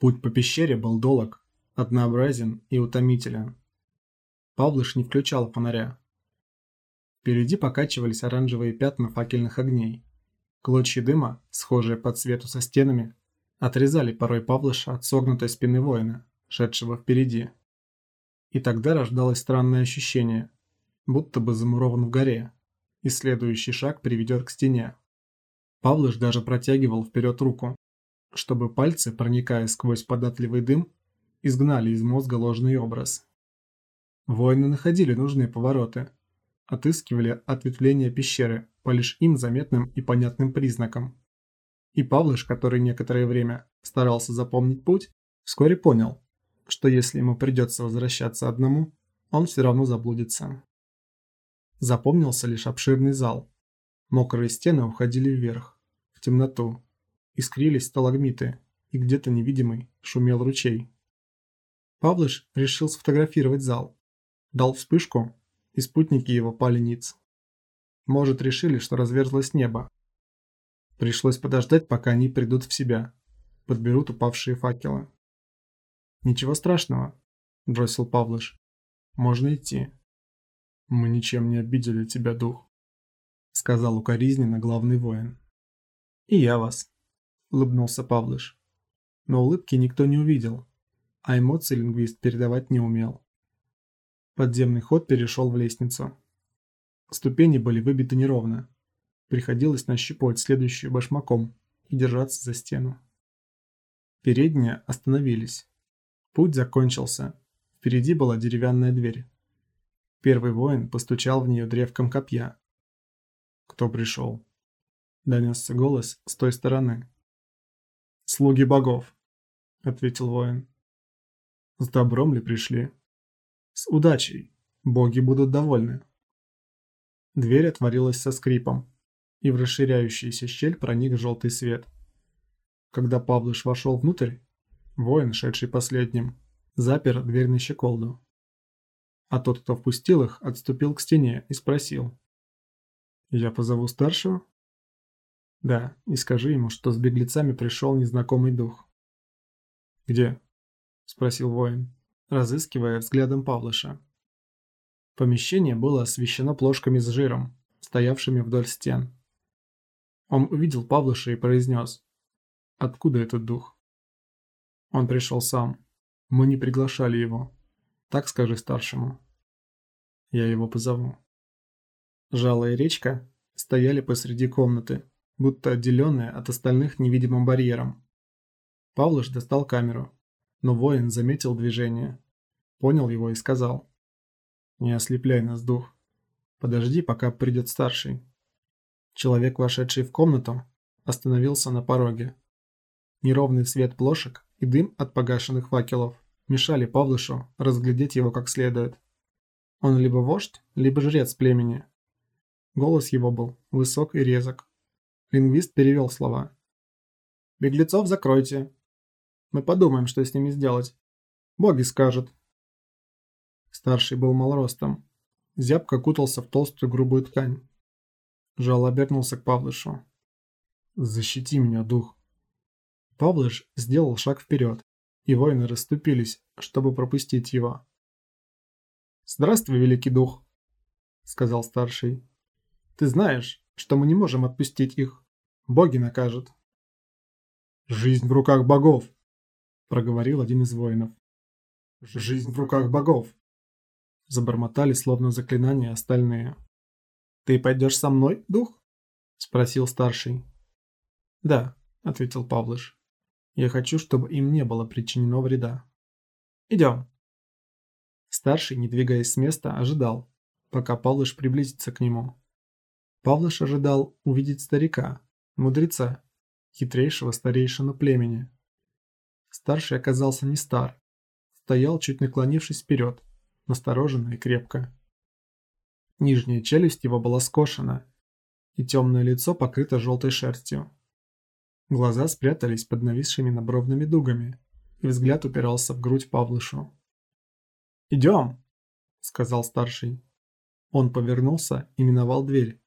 Путь по пещере был долг, однообразен и утомителен. Павлыш не включал фонаря. Впереди покачивались оранжевые пятна факельных огней. Клочья дыма, схожие по цвету со стенами, отрезали порой Павлыша от согнутой спины воина, шедшего впереди. И тогда рождалось странное ощущение, будто бы замурован в горе, и следующий шаг приведет к стене. Павлыш даже протягивал вперед руку, чтобы пальцы, проникая сквозь податливый дым, изгнали из мозга ложный образ. Воины находили нужные повороты, отыскивали ответвления пещеры по лишь им заметным и понятным признакам. И Павлыш, который некоторое время старался запомнить путь, вскоре понял, что если ему придется возвращаться одному, он все равно заблудится. Запомнился лишь обширный зал. Мокрые стены уходили вверх, в темноту. Искрились сталагмиты, и где-то невидимый шумел ручей. Павлыш решил сфотографировать зал. Дал вспышку, и спутники его пали ниц. Может, решили, что разверзлось небо. Пришлось подождать, пока они придут в себя, подберут упавшие факелы. «Ничего страшного», – бросил Павлыш. «Можно идти». «Мы ничем не обидели тебя, дух», – сказал укоризненно главный воин. «И я вас», – улыбнулся Павлыш. Но улыбки никто не увидел, а эмоции лингвист передавать не умел. Подземный ход перешел в лестницу. Ступени были выбиты неровно. Приходилось нащупывать следующую башмаком и держаться за стену. Передние остановились. Путь закончился. Впереди была деревянная дверь. Первый воин постучал в нее древком копья. «Кто пришел?» Донесся голос с той стороны. «Слуги богов», — ответил воин. «С добром ли пришли?» «С удачей. Боги будут довольны». Дверь отворилась со скрипом, и в расширяющуюся щель проник желтый свет. Когда Павлыш вошел внутрь, воин, шедший последним, запер дверь на щеколду а тот, кто впустил их, отступил к стене и спросил. «Я позову старшего?» «Да, и скажи ему, что с беглецами пришел незнакомый дух». «Где?» – спросил воин, разыскивая взглядом Павлыша. Помещение было освещено плошками с жиром, стоявшими вдоль стен. Он увидел Павлыша и произнес. «Откуда этот дух?» Он пришел сам. Мы не приглашали его. Так скажи старшему. Я его позову. Жало и речка стояли посреди комнаты, будто отделенные от остальных невидимым барьером. Павлыш достал камеру, но воин заметил движение, понял его и сказал. «Не ослепляй нас, дух. Подожди, пока придет старший». Человек, вошедший в комнату, остановился на пороге. Неровный свет плошек и дым от погашенных факелов мешали Павлышу разглядеть его как следует. Он либо вождь, либо жрец племени. Голос его был высок и резок. Лингвист перевел слова. «Беглецов закройте. Мы подумаем, что с ними сделать. Боги скажут». Старший был малоростом. Зябко кутался в толстую грубую ткань. Жал обернулся к Павлышу. «Защити меня, дух!» Павлыш сделал шаг вперед, и воины расступились, чтобы пропустить его. «Здравствуй, Великий Дух», — сказал старший. «Ты знаешь, что мы не можем отпустить их. Боги накажут». «Жизнь в руках богов», — проговорил один из воинов. «Жизнь в руках богов», — забормотали словно заклинания остальные. «Ты пойдешь со мной, дух?» — спросил старший. «Да», — ответил Павлыш. Я хочу, чтобы им не было причинено вреда. Идем. Старший, не двигаясь с места, ожидал, пока Павлыш приблизится к нему. Павлыш ожидал увидеть старика, мудреца, хитрейшего старейшину племени. Старший оказался не стар, стоял, чуть наклонившись вперед, настороженно и крепко. Нижняя челюсть его была скошена, и темное лицо покрыто желтой шерстью. Глаза спрятались под нависшими набровными дугами, и взгляд упирался в грудь Павлышу. «Идем!» — сказал старший. Он повернулся и миновал дверь,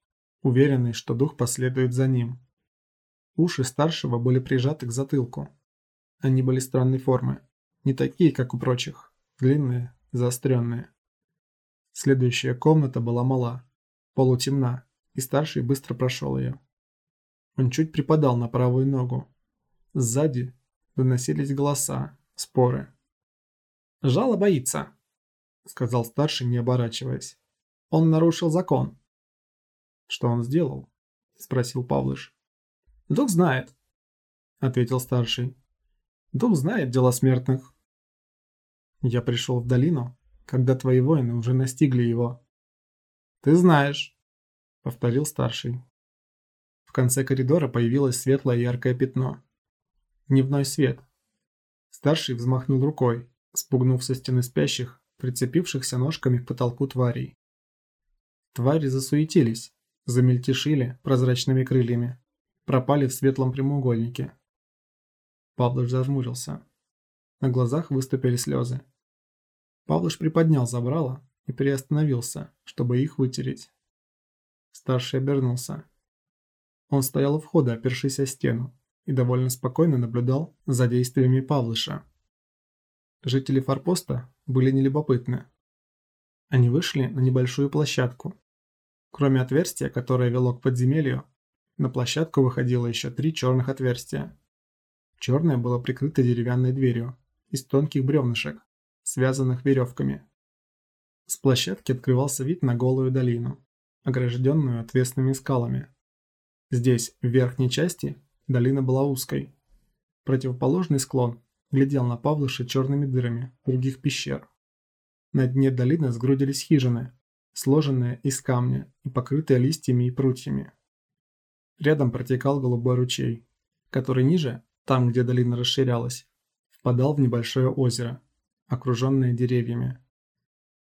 уверенный, что дух последует за ним. Уши старшего были прижаты к затылку. Они были странной формы, не такие, как у прочих, длинные, заостренные. Следующая комната была мала, полутемна, и старший быстро прошел ее. Он чуть припадал на правую ногу. Сзади доносились голоса, споры. «Жало боится», — сказал старший, не оборачиваясь. «Он нарушил закон». «Что он сделал?» — спросил Павлыш. «Дух знает», — ответил старший. «Дух знает дела смертных». «Я пришел в долину, когда твои воины уже настигли его». «Ты знаешь», — повторил старший. В конце коридора появилось светлое яркое пятно. Дневной свет. Старший взмахнул рукой, спугнув со стены спящих, прицепившихся ножками к потолку тварей. Твари засуетились, замельтешили прозрачными крыльями, пропали в светлом прямоугольнике. Павлыш зажмурился. На глазах выступили слезы. Павлыш приподнял забрало и приостановился, чтобы их вытереть. Старший обернулся. Он стоял у входа, опершись о стену, и довольно спокойно наблюдал за действиями Павлыша. Жители форпоста были нелюбопытны. Они вышли на небольшую площадку. Кроме отверстия, которое вело к подземелью, на площадку выходило еще три черных отверстия. Черное было прикрыто деревянной дверью из тонких бревнышек, связанных веревками. С площадки открывался вид на голую долину, огражденную отвесными скалами. Здесь, в верхней части, долина была узкой. Противоположный склон глядел на Павлыша черными дырами других пещер. На дне долины сгрудились хижины, сложенные из камня и покрытые листьями и прутьями. Рядом протекал голубой ручей, который ниже, там, где долина расширялась, впадал в небольшое озеро, окруженное деревьями.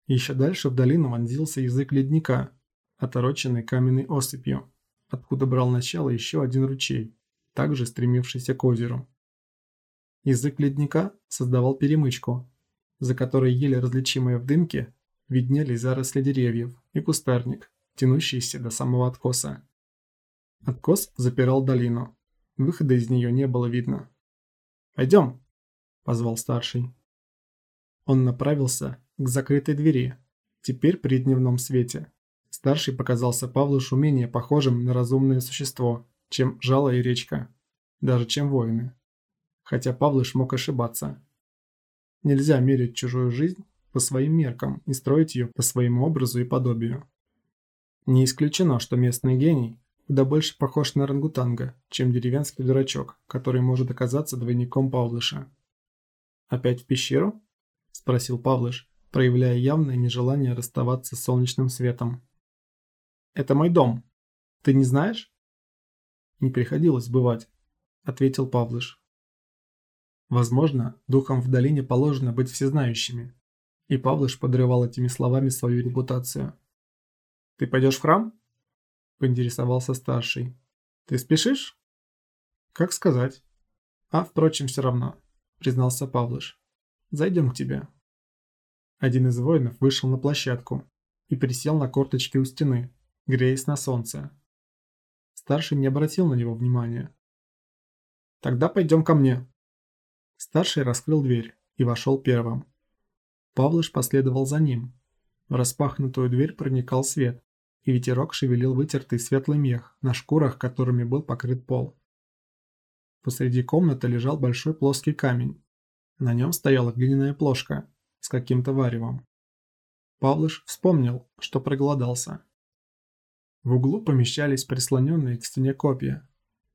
Еще дальше в долину вонзился язык ледника, отороченный каменной осыпью, откуда брал начало еще один ручей, также стремившийся к озеру. Язык ледника создавал перемычку, за которой еле различимые в дымке виднелись заросли деревьев и кустарник, тянущийся до самого откоса. Откос запирал долину. Выхода из нее не было видно. «Пойдем!» – позвал старший. Он направился к закрытой двери, теперь при дневном свете. Старший показался Павлушу менее похожим на разумное существо, чем жало и речка, даже чем воины хотя Павлыш мог ошибаться. Нельзя мерить чужую жизнь по своим меркам и строить ее по своему образу и подобию. Не исключено, что местный гений куда больше похож на рангутанга, чем деревенский дурачок, который может оказаться двойником Павлыша. «Опять в пещеру?» – спросил Павлыш, проявляя явное нежелание расставаться с солнечным светом. «Это мой дом. Ты не знаешь?» «Не приходилось бывать», – ответил Павлыш. Возможно, духам в долине положено быть всезнающими. И Павлыш подрывал этими словами свою репутацию. «Ты пойдешь в храм?» – поинтересовался старший. «Ты спешишь?» «Как сказать?» «А, впрочем, все равно», – признался Павлыш. «Зайдем к тебе». Один из воинов вышел на площадку и присел на корточки у стены, греясь на солнце. Старший не обратил на него внимания. «Тогда пойдем ко мне», Старший раскрыл дверь и вошел первым. Павлыш последовал за ним. В распахнутую дверь проникал свет, и ветерок шевелил вытертый светлый мех, на шкурах которыми был покрыт пол. Посреди комнаты лежал большой плоский камень. На нем стояла глиняная плошка с каким-то варевом. Павлыш вспомнил, что проголодался. В углу помещались прислоненные к стене копья.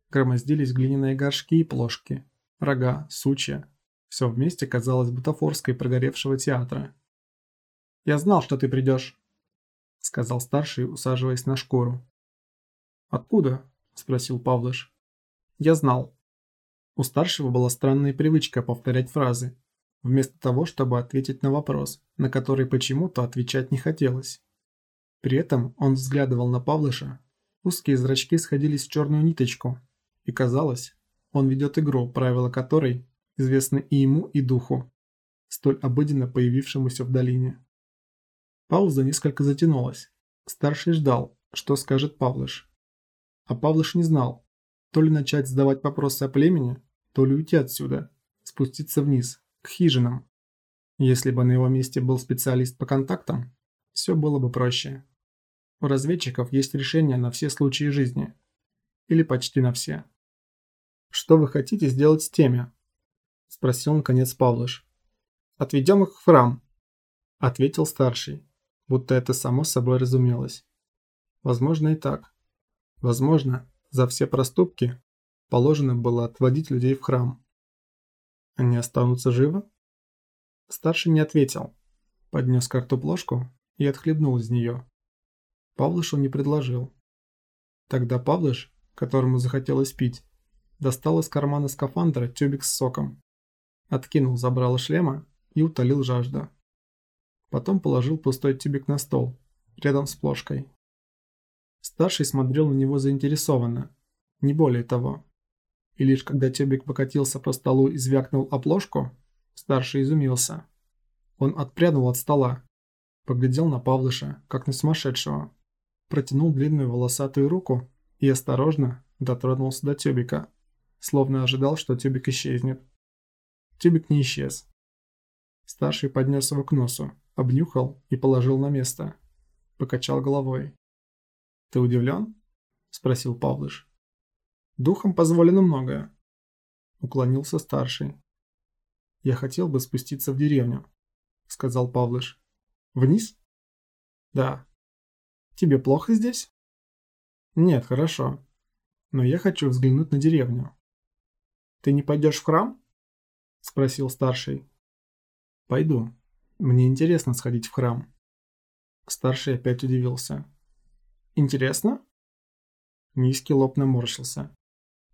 Громоздились глиняные горшки и плошки, рога, сучья. Все вместе казалось бутафорской прогоревшего театра. «Я знал, что ты придешь», — сказал старший, усаживаясь на шкуру. «Откуда?» — спросил Павлыш. «Я знал». У старшего была странная привычка повторять фразы, вместо того, чтобы ответить на вопрос, на который почему-то отвечать не хотелось. При этом он взглядывал на Павлыша, узкие зрачки сходились в черную ниточку, и казалось, он ведет игру, правила которой известны и ему, и духу, столь обыденно появившемуся в долине. Пауза несколько затянулась. Старший ждал, что скажет Павлыш. А Павлыш не знал, то ли начать задавать вопросы о племени, то ли уйти отсюда, спуститься вниз, к хижинам. Если бы на его месте был специалист по контактам, все было бы проще. У разведчиков есть решение на все случаи жизни. Или почти на все. «Что вы хотите сделать с теми?» – спросил наконец Павлыш. «Отведем их в храм», – ответил старший, будто это само собой разумелось. Возможно и так. Возможно, за все проступки положено было отводить людей в храм. Они останутся живы? Старший не ответил. Поднес картоплошку и отхлебнул из нее. Павлышу не предложил. Тогда Павлыш, которому захотелось пить, достал из кармана скафандра тюбик с соком, откинул забрало шлема и утолил жажду. Потом положил пустой тюбик на стол, рядом с плошкой. Старший смотрел на него заинтересованно, не более того. И лишь когда тюбик покатился по столу и звякнул о плошку, старший изумился. Он отпрянул от стола, поглядел на Павлыша, как на сумасшедшего, протянул длинную волосатую руку и осторожно дотронулся до тюбика словно ожидал, что тюбик исчезнет. Тюбик не исчез. Старший поднес его к носу, обнюхал и положил на место. Покачал головой. «Ты удивлен?» – спросил Павлыш. «Духом позволено многое», – уклонился старший. «Я хотел бы спуститься в деревню», – сказал Павлыш. «Вниз?» «Да». «Тебе плохо здесь?» «Нет, хорошо. Но я хочу взглянуть на деревню». «Ты не пойдешь в храм?» – спросил старший. «Пойду. Мне интересно сходить в храм». Старший опять удивился. «Интересно?» Низкий лоб наморщился.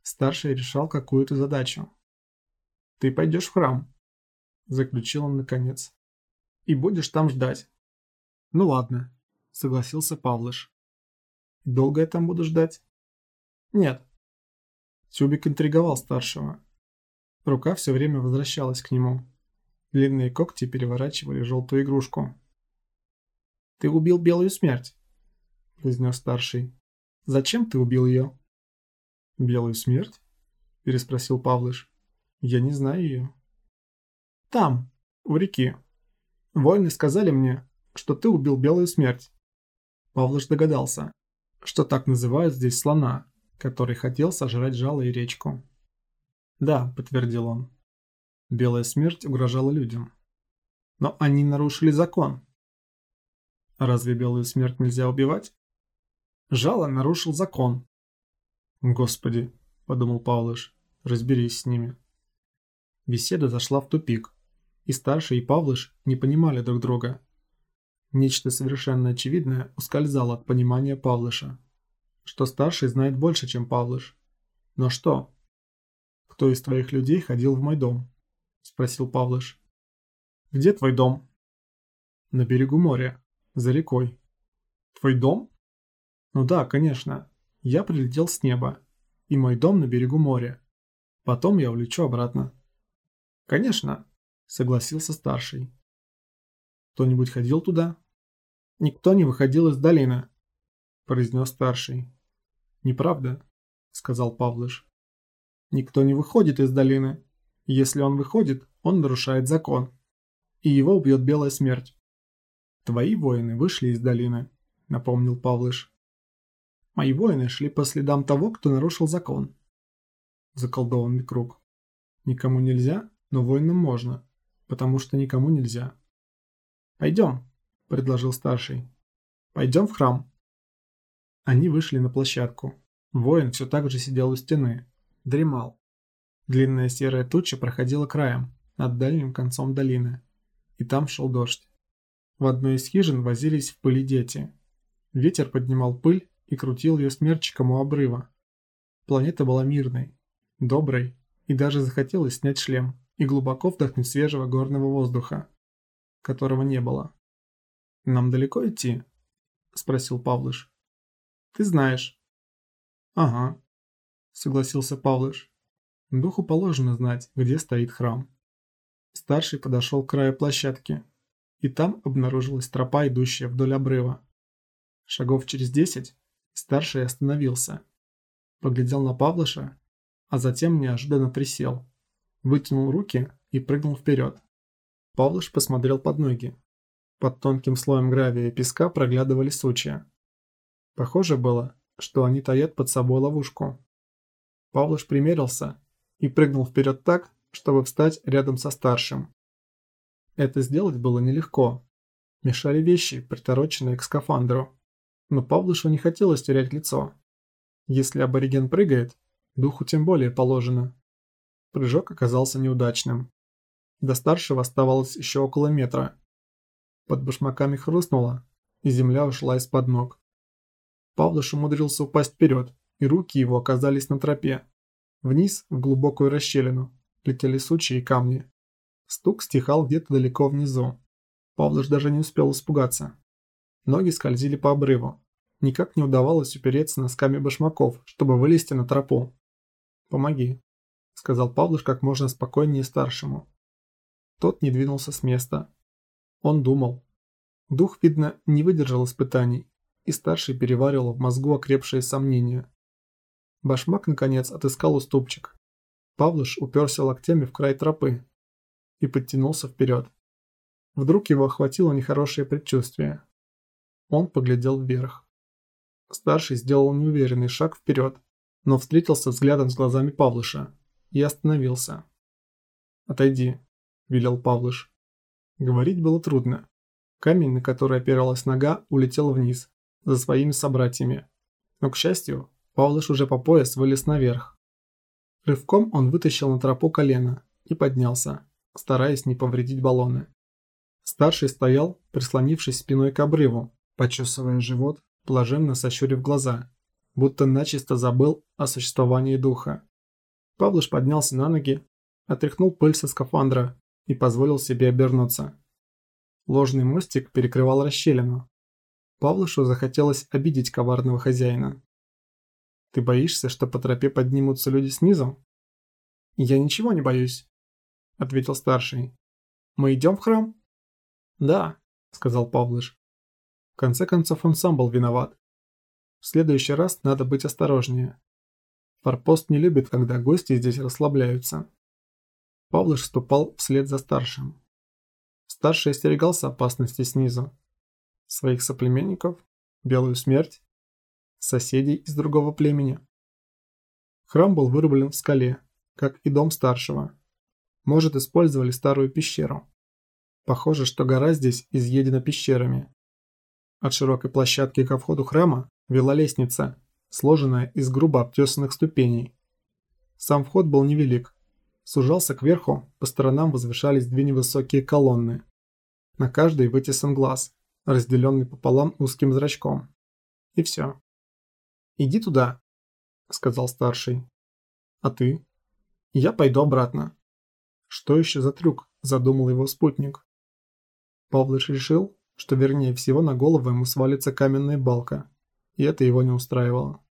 Старший решал какую-то задачу. «Ты пойдешь в храм», – заключил он наконец. «И будешь там ждать». «Ну ладно», – согласился Павлыш. «Долго я там буду ждать?» «Нет, Тюбик интриговал старшего. Рука все время возвращалась к нему. Длинные когти переворачивали желтую игрушку. «Ты убил Белую Смерть», – произнес старший. «Зачем ты убил ее?» «Белую Смерть?» – переспросил Павлыш. «Я не знаю ее». «Там, у реки. Воины сказали мне, что ты убил Белую Смерть». Павлыш догадался, что так называют здесь слона, который хотел сожрать жало и речку. «Да», — подтвердил он. Белая смерть угрожала людям. Но они нарушили закон. Разве белую смерть нельзя убивать? Жало нарушил закон. Господи, подумал Павлыш, разберись с ними. Беседа зашла в тупик, и старший и Павлыш не понимали друг друга. Нечто совершенно очевидное ускользало от понимания Павлыша что старший знает больше, чем Павлыш. Но что? Кто из твоих людей ходил в мой дом? Спросил Павлыш. Где твой дом? На берегу моря, за рекой. Твой дом? Ну да, конечно. Я прилетел с неба, и мой дом на берегу моря. Потом я улечу обратно. Конечно, согласился старший. Кто-нибудь ходил туда? Никто не выходил из долины, произнес старший. «Неправда», — сказал Павлыш. «Никто не выходит из долины. Если он выходит, он нарушает закон. И его убьет белая смерть». «Твои воины вышли из долины», — напомнил Павлыш. «Мои воины шли по следам того, кто нарушил закон». Заколдованный круг. «Никому нельзя, но воинам можно, потому что никому нельзя». «Пойдем», — предложил старший. «Пойдем в храм». Они вышли на площадку. Воин все так же сидел у стены. Дремал. Длинная серая туча проходила краем, над дальним концом долины. И там шел дождь. В одной из хижин возились в пыли дети. Ветер поднимал пыль и крутил ее смерчиком у обрыва. Планета была мирной, доброй, и даже захотелось снять шлем и глубоко вдохнуть свежего горного воздуха, которого не было. «Нам далеко идти?» – спросил Павлыш. Ты знаешь. Ага, согласился Павлыш. Духу положено знать, где стоит храм. Старший подошел к краю площадки, и там обнаружилась тропа, идущая вдоль обрыва. Шагов через десять старший остановился, поглядел на Павлыша, а затем неожиданно присел, вытянул руки и прыгнул вперед. Павлыш посмотрел под ноги. Под тонким слоем гравия и песка проглядывали сучья. Похоже было, что они таят под собой ловушку. Павлыш примерился и прыгнул вперед так, чтобы встать рядом со старшим. Это сделать было нелегко. Мешали вещи, притороченные к скафандру. Но Павлышу не хотелось терять лицо. Если абориген прыгает, духу тем более положено. Прыжок оказался неудачным. До старшего оставалось еще около метра. Под башмаками хрустнуло, и земля ушла из-под ног. Павлыш умудрился упасть вперед, и руки его оказались на тропе. Вниз, в глубокую расщелину, летели сучья и камни. Стук стихал где-то далеко внизу. Павлыш даже не успел испугаться. Ноги скользили по обрыву. Никак не удавалось упереться носками башмаков, чтобы вылезти на тропу. «Помоги», — сказал Павлыш как можно спокойнее старшему. Тот не двинулся с места. Он думал. Дух, видно, не выдержал испытаний, и старший переваривал в мозгу окрепшие сомнения. Башмак, наконец, отыскал уступчик. Павлыш уперся локтями в край тропы и подтянулся вперед. Вдруг его охватило нехорошее предчувствие. Он поглядел вверх. Старший сделал неуверенный шаг вперед, но встретился взглядом с глазами Павлыша и остановился. «Отойди», – велел Павлыш. Говорить было трудно. Камень, на который опиралась нога, улетел вниз, за своими собратьями. Но, к счастью, Павлыш уже по пояс вылез наверх. Рывком он вытащил на тропу колено и поднялся, стараясь не повредить баллоны. Старший стоял, прислонившись спиной к обрыву, почесывая живот, блаженно сощурив глаза, будто начисто забыл о существовании духа. Павлыш поднялся на ноги, отряхнул пыль со скафандра и позволил себе обернуться. Ложный мостик перекрывал расщелину. Павлышу захотелось обидеть коварного хозяина. «Ты боишься, что по тропе поднимутся люди снизу?» «Я ничего не боюсь», — ответил старший. «Мы идем в храм?» «Да», — сказал Павлыш. В конце концов он сам был виноват. В следующий раз надо быть осторожнее. Форпост не любит, когда гости здесь расслабляются. Павлыш ступал вслед за старшим. Старший остерегался опасности снизу. Своих соплеменников, белую смерть, соседей из другого племени. Храм был вырублен в скале, как и дом старшего. Может, использовали старую пещеру. Похоже, что гора здесь изъедена пещерами. От широкой площадки ко входу храма вела лестница, сложенная из грубо обтесанных ступеней. Сам вход был невелик, сужался кверху, по сторонам возвышались две невысокие колонны. На каждой вытесан глаз, разделенный пополам узким зрачком. И все. «Иди туда», — сказал старший. «А ты?» «Я пойду обратно». «Что еще за трюк?» – задумал его спутник. Павлыш решил, что вернее всего на голову ему свалится каменная балка, и это его не устраивало.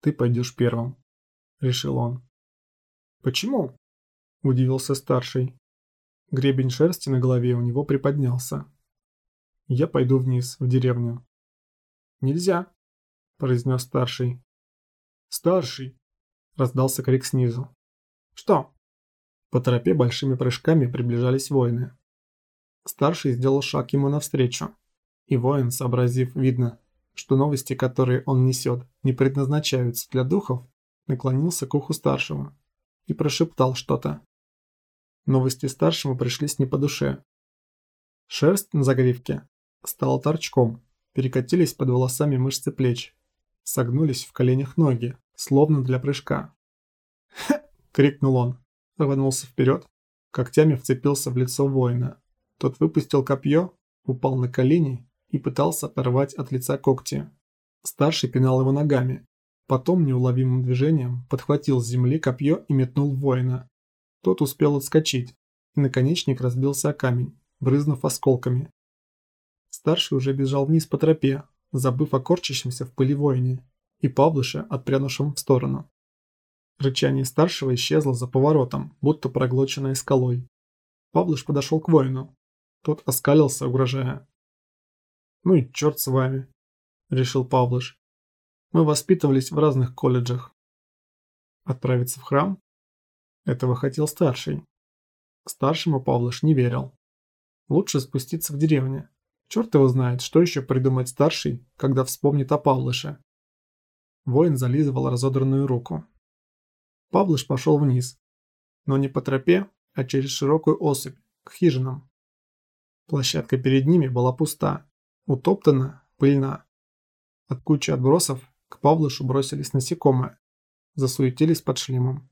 «Ты пойдешь первым», – решил он. «Почему?» – удивился старший. Гребень шерсти на голове у него приподнялся. «Я пойду вниз, в деревню». «Нельзя», – произнес старший. «Старший!» – раздался крик снизу. «Что?» По тропе большими прыжками приближались воины. Старший сделал шаг ему навстречу, и воин, сообразив, видно, что новости, которые он несет, не предназначаются для духов, наклонился к уху старшего и прошептал что-то. Новости старшему пришлись не по душе. Шерсть на загривке стала торчком, перекатились под волосами мышцы плеч, согнулись в коленях ноги, словно для прыжка. «Ха!» — крикнул он, рванулся вперед, когтями вцепился в лицо воина. Тот выпустил копье, упал на колени и пытался оторвать от лица когти. Старший пинал его ногами. Потом неуловимым движением подхватил с земли копье и метнул воина. Тот успел отскочить, и наконечник разбился о камень, брызнув осколками. Старший уже бежал вниз по тропе, забыв о корчащемся в пыли воине, и Павлыше, отпрянувшем в сторону. Рычание старшего исчезло за поворотом, будто проглоченное скалой. Павлыш подошел к воину. Тот оскалился, угрожая. «Ну и черт с вами», — решил Павлыш. «Мы воспитывались в разных колледжах». Отправиться в храм? Этого хотел старший. Старшему Павлыш не верил. Лучше спуститься в деревню. Черт его знает, что еще придумать старший, когда вспомнит о Павлыше. Воин зализывал разодранную руку. Павлыш пошел вниз, но не по тропе, а через широкую осыпь, к хижинам. Площадка перед ними была пуста, утоптана, пыльна. От кучи отбросов к Павлышу бросились насекомые, засуетились под шлемом.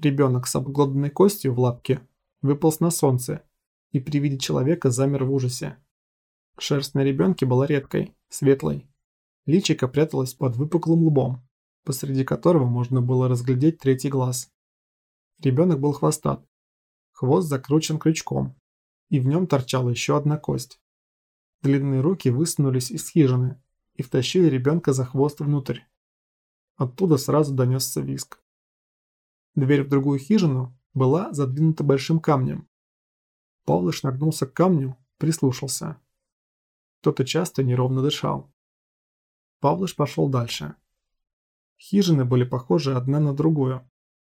Ребенок с обглоданной костью в лапке выполз на солнце и при виде человека замер в ужасе. Шерсть на ребенке была редкой, светлой. Личико пряталось под выпуклым лбом, посреди которого можно было разглядеть третий глаз. Ребенок был хвостат. Хвост закручен крючком, и в нем торчала еще одна кость. Длинные руки высунулись из хижины и втащили ребенка за хвост внутрь. Оттуда сразу донесся виск. Дверь в другую хижину была задвинута большим камнем. Павлыш нагнулся к камню, прислушался. Кто-то часто неровно дышал. Павлыш пошел дальше. Хижины были похожи одна на другую.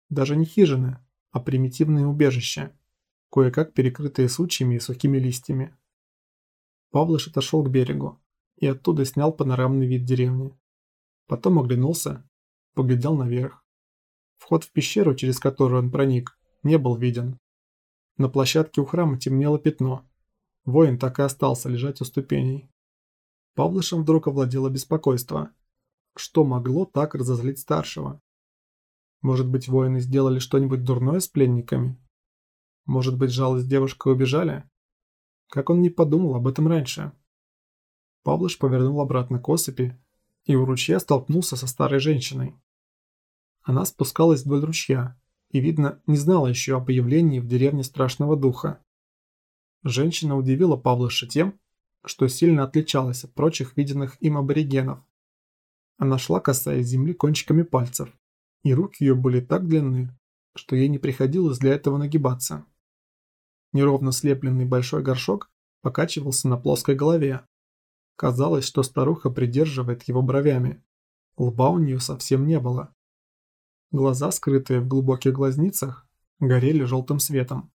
Даже не хижины, а примитивные убежища, кое-как перекрытые сучьями и сухими листьями. Павлыш отошел к берегу и оттуда снял панорамный вид деревни. Потом оглянулся, поглядел наверх. Вход в пещеру, через которую он проник, не был виден. На площадке у храма темнело пятно. Воин так и остался лежать у ступеней. Павлышем вдруг овладело беспокойство. Что могло так разозлить старшего? Может быть, воины сделали что-нибудь дурное с пленниками? Может быть, жалость девушкой убежали? Как он не подумал об этом раньше? Павлыш повернул обратно к осыпи и у ручья столкнулся со старой женщиной. Она спускалась вдоль ручья и, видно, не знала еще о появлении в деревне страшного духа. Женщина удивила Павлыша тем, что сильно отличалась от прочих виденных им аборигенов. Она шла касаясь земли кончиками пальцев, и руки ее были так длинны, что ей не приходилось для этого нагибаться. Неровно слепленный большой горшок покачивался на плоской голове. Казалось, что старуха придерживает его бровями. Лба у нее совсем не было. Глаза, скрытые в глубоких глазницах, горели желтым светом.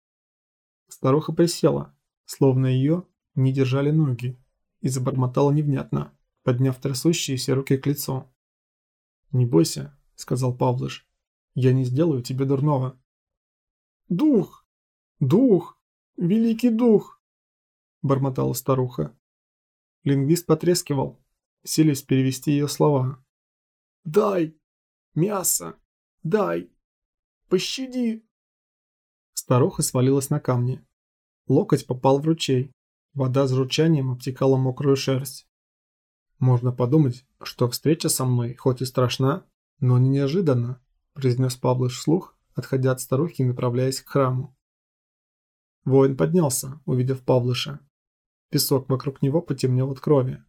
Старуха присела, словно ее не держали ноги, и забормотала невнятно подняв трясущиеся руки к лицу. «Не бойся», — сказал Павлыш, — «я не сделаю тебе дурного». «Дух! Дух! Великий дух!» — бормотала старуха. Лингвист потрескивал, силясь перевести ее слова. «Дай! Мясо! Дай! Пощади!» Старуха свалилась на камни. Локоть попал в ручей. Вода с журчанием обтекала мокрую шерсть. «Можно подумать, что встреча со мной хоть и страшна, но не неожиданна», произнес Павлыш вслух, отходя от старухи и направляясь к храму. Воин поднялся, увидев Павлыша. Песок вокруг него потемнел от крови.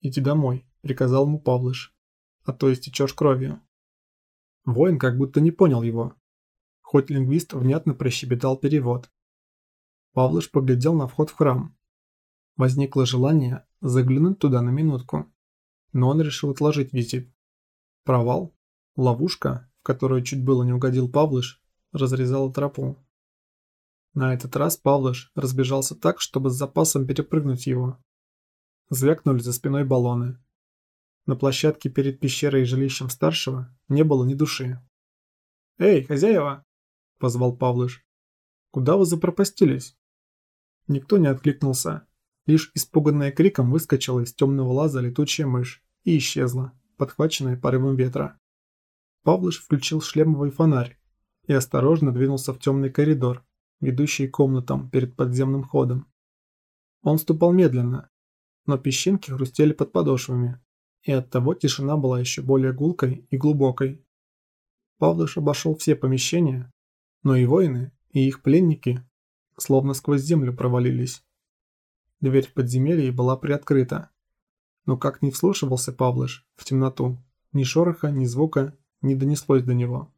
«Иди домой», — приказал ему Павлыш, — «а то истечешь кровью». Воин как будто не понял его. Хоть лингвист внятно прощебетал перевод. Павлыш поглядел на вход в храм. Возникло желание заглянуть туда на минутку. Но он решил отложить визит. Провал, ловушка, в которую чуть было не угодил Павлыш, разрезала тропу. На этот раз Павлыш разбежался так, чтобы с запасом перепрыгнуть его. Звякнули за спиной баллоны. На площадке перед пещерой и жилищем старшего не было ни души. «Эй, хозяева!» – позвал Павлыш. «Куда вы запропастились?» Никто не откликнулся, Лишь испуганная криком выскочила из темного лаза летучая мышь и исчезла, подхваченная порывом ветра. Павлыш включил шлемовый фонарь и осторожно двинулся в темный коридор, ведущий комнатам перед подземным ходом. Он ступал медленно, но песчинки хрустели под подошвами, и оттого тишина была еще более гулкой и глубокой. Павлыш обошел все помещения, но и воины, и их пленники словно сквозь землю провалились. Дверь в подземелье была приоткрыта. Но как не вслушивался Павлыш в темноту, ни шороха, ни звука не донеслось до него.